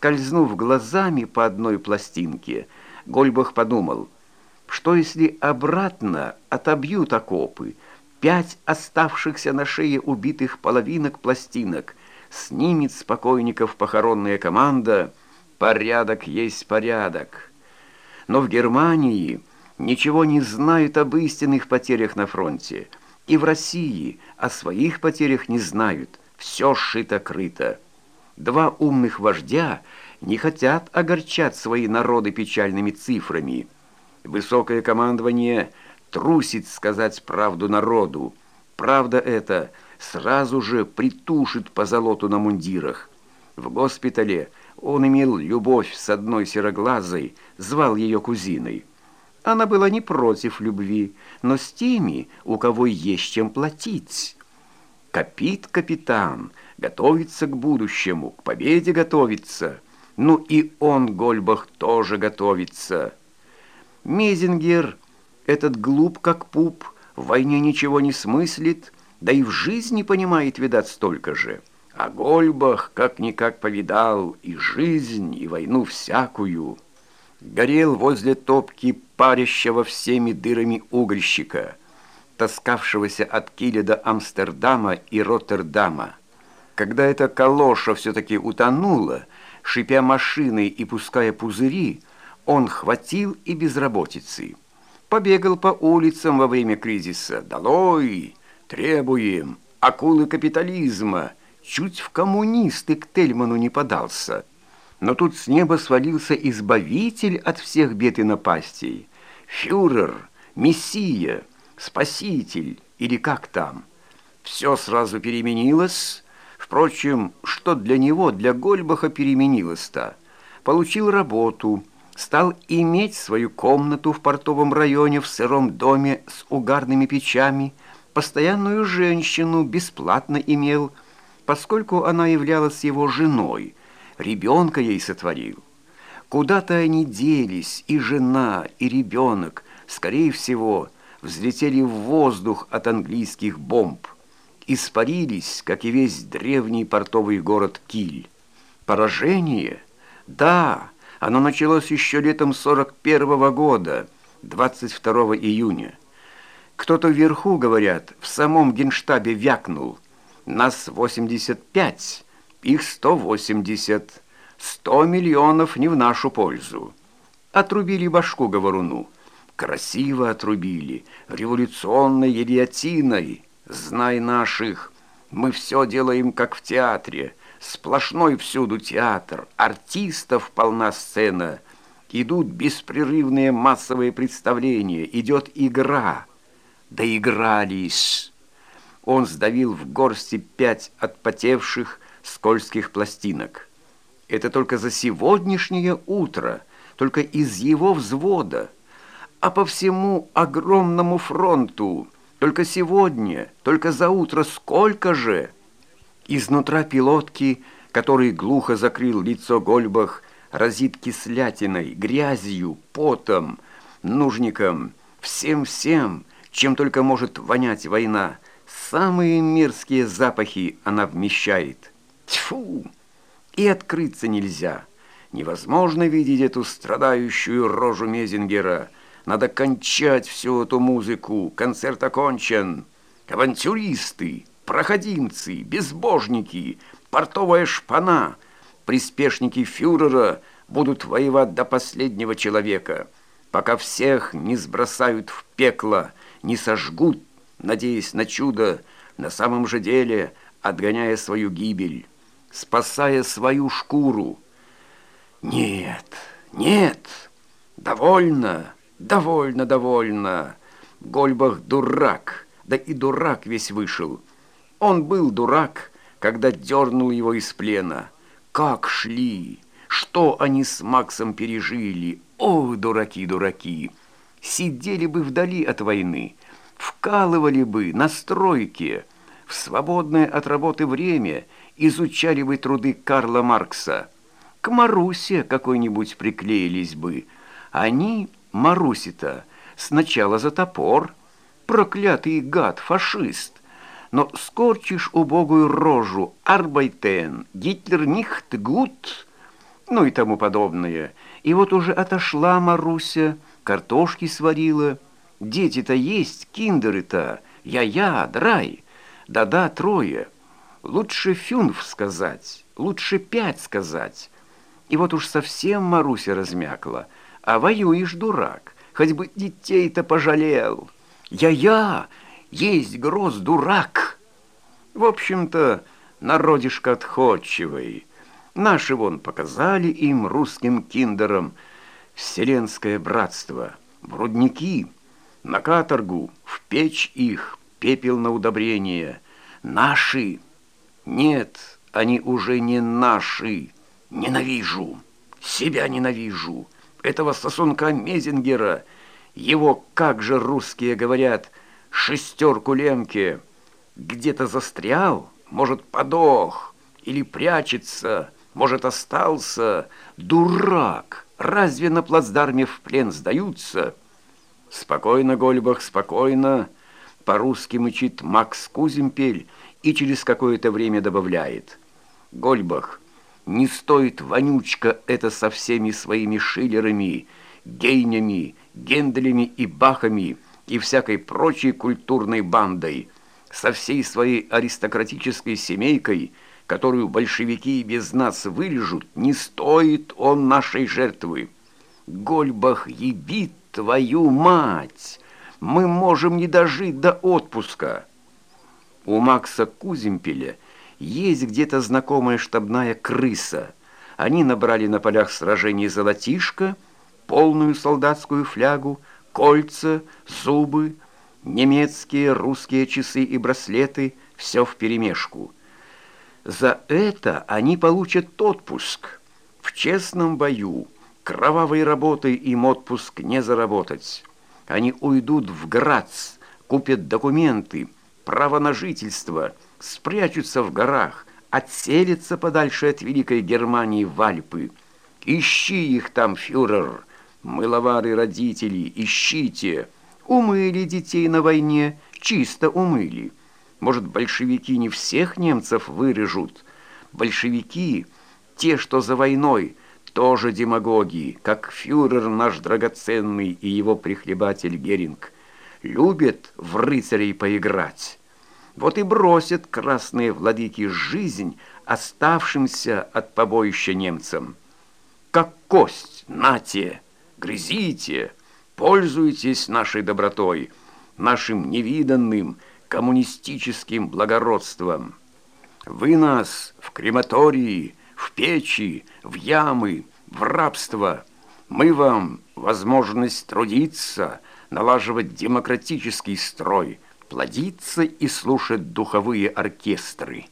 Скользнув глазами по одной пластинке, Гольбах подумал, что если обратно отобьют окопы, пять оставшихся на шее убитых половинок пластинок снимет с покойников похоронная команда «Порядок есть порядок». Но в Германии ничего не знают об истинных потерях на фронте, и в России о своих потерях не знают, все шито-крыто. Два умных вождя не хотят огорчать свои народы печальными цифрами. Высокое командование трусит сказать правду народу. Правда эта сразу же притушит по золоту на мундирах. В госпитале он имел любовь с одной сероглазой, звал ее кузиной. Она была не против любви, но с теми, у кого есть чем платить. Копит капитан, готовится к будущему, к победе готовится. Ну и он, Гольбах, тоже готовится. Мезингер, этот глуп как пуп, в войне ничего не смыслит, да и в жизни понимает, видать, столько же. А Гольбах как-никак повидал и жизнь, и войну всякую. Горел возле топки парящего всеми дырами угольщика, таскавшегося от Киля до Амстердама и Роттердама. Когда эта калоша все-таки утонула, шипя машиной и пуская пузыри, он хватил и безработицы. Побегал по улицам во время кризиса. «Долой! Требуем! Акулы капитализма!» Чуть в коммунисты к Тельману не подался. Но тут с неба свалился избавитель от всех бед и напастей. Фюрер, мессия, спаситель или как там. Все сразу переменилось. Впрочем, что для него, для Гольбаха переменилось-то? Получил работу, стал иметь свою комнату в портовом районе в сыром доме с угарными печами, постоянную женщину бесплатно имел, поскольку она являлась его женой, ребенка ей сотворил. Куда-то они делись, и жена, и ребенок, скорее всего, взлетели в воздух от английских бомб, испарились, как и весь древний портовый город Киль. Поражение? Да, оно началось еще летом 41 -го года, 22 июня. Кто-то вверху, говорят, в самом генштабе вякнул – нас 85, их 180. 100 миллионов не в нашу пользу. Отрубили башку говоруну. Красиво отрубили, революционной гильотиной. Знай наших, мы все делаем как в театре. Сплошной всюду театр, артистов полна сцена. Идут беспрерывные массовые представления, идет игра. Доигрались. Он сдавил в горсти пять отпотевших скользких пластинок. Это только за сегодняшнее утро, только из его взвода, а по всему огромному фронту, только сегодня, только за утро сколько же? Изнутра пилотки, который глухо закрыл лицо Гольбах, разит кислятиной, грязью, потом, нужником, всем-всем, чем только может вонять война, Самые мерзкие запахи она вмещает. Тьфу! И открыться нельзя. Невозможно видеть эту страдающую рожу Мезингера. Надо кончать всю эту музыку. Концерт окончен. Авантюристы, проходимцы, безбожники, портовая шпана, приспешники фюрера будут воевать до последнего человека, пока всех не сбросают в пекло, не сожгут надеясь на чудо, на самом же деле отгоняя свою гибель, спасая свою шкуру. Нет, нет, довольно, довольно, довольно. Гольбах дурак, да и дурак весь вышел. Он был дурак, когда дернул его из плена. Как шли, что они с Максом пережили. Ох, дураки, дураки! Сидели бы вдали от войны, вкалывали бы на стройке, в свободное от работы время изучали бы труды Карла Маркса. К Марусе какой-нибудь приклеились бы. Они, Маруси-то, сначала за топор, проклятый гад, фашист. Но скорчишь убогую рожу, арбайтен, Гитлер нихт гуд, ну и тому подобное. И вот уже отошла Маруся, картошки сварила. Дети-то есть, киндеры-то, я-я, драй. Да-да, трое. Лучше фюнф сказать, лучше пять сказать. И вот уж совсем Маруся размякла. А воюешь, дурак, хоть бы детей-то пожалел. Я-я, есть гроз дурак. В общем-то, народишко отходчивый. Наши вон показали им, русским киндерам, вселенское братство, в рудники, на каторгу, в печь их, пепел на удобрение. Наши. Нет, они уже не наши. Ненавижу. Себя ненавижу. Этого сосунка Мезингера. Его, как же русские говорят, шестерку лемки. Где-то застрял, может, подох или прячется, может, остался. Дурак! Разве на плацдарме в плен сдаются? Спокойно, Гольбах, спокойно. По-русски мычит Макс Куземпель и через какое-то время добавляет. Гольбах, не стоит вонючка это со всеми своими шиллерами, гейнями, генделями и бахами и всякой прочей культурной бандой, со всей своей аристократической семейкой – которую большевики без нас вылежут, не стоит он нашей жертвы. Гольбах ебит твою мать! Мы можем не дожить до отпуска. У Макса Куземпеля есть где-то знакомая штабная крыса. Они набрали на полях сражений золотишко, полную солдатскую флягу, кольца, зубы, немецкие, русские часы и браслеты, все вперемешку. За это они получат отпуск. В честном бою кровавой работой им отпуск не заработать. Они уйдут в Грац, купят документы, право на жительство, спрячутся в горах, отселятся подальше от Великой Германии в Альпы. Ищи их там, фюрер, мыловары родители, ищите. Умыли детей на войне, чисто умыли. Может, большевики не всех немцев вырежут? Большевики, те, что за войной, тоже демагоги, как фюрер наш драгоценный и его прихлебатель Геринг, любят в рыцарей поиграть. Вот и бросят красные владыки жизнь оставшимся от побоища немцам. Как кость, нате, грызите, пользуйтесь нашей добротой, нашим невиданным, коммунистическим благородством. Вы нас в крематории, в печи, в ямы, в рабство. Мы вам возможность трудиться, налаживать демократический строй, плодиться и слушать духовые оркестры».